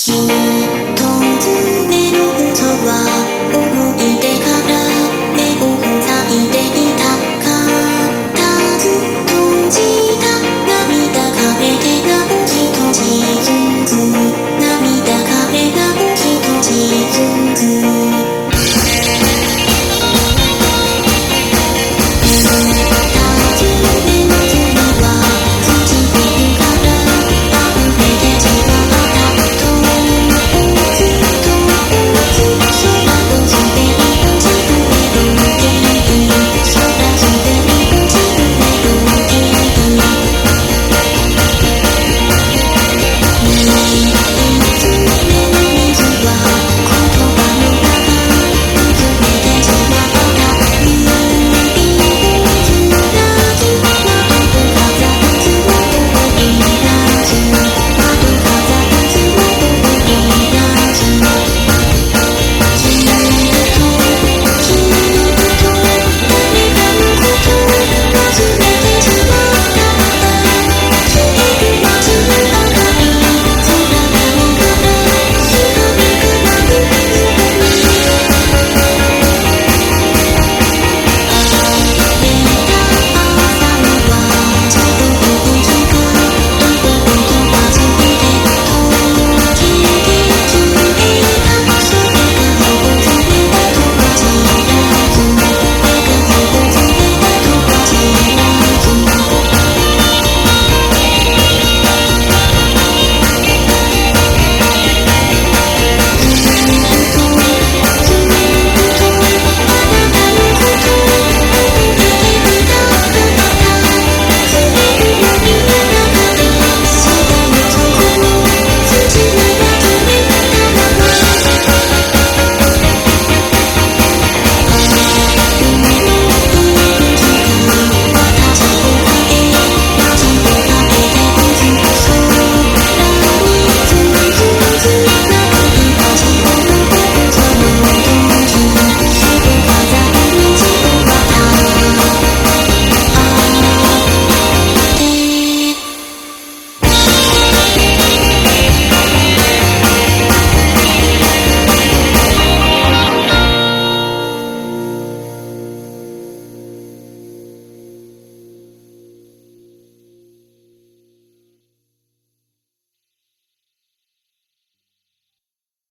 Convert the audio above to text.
一つ目のことは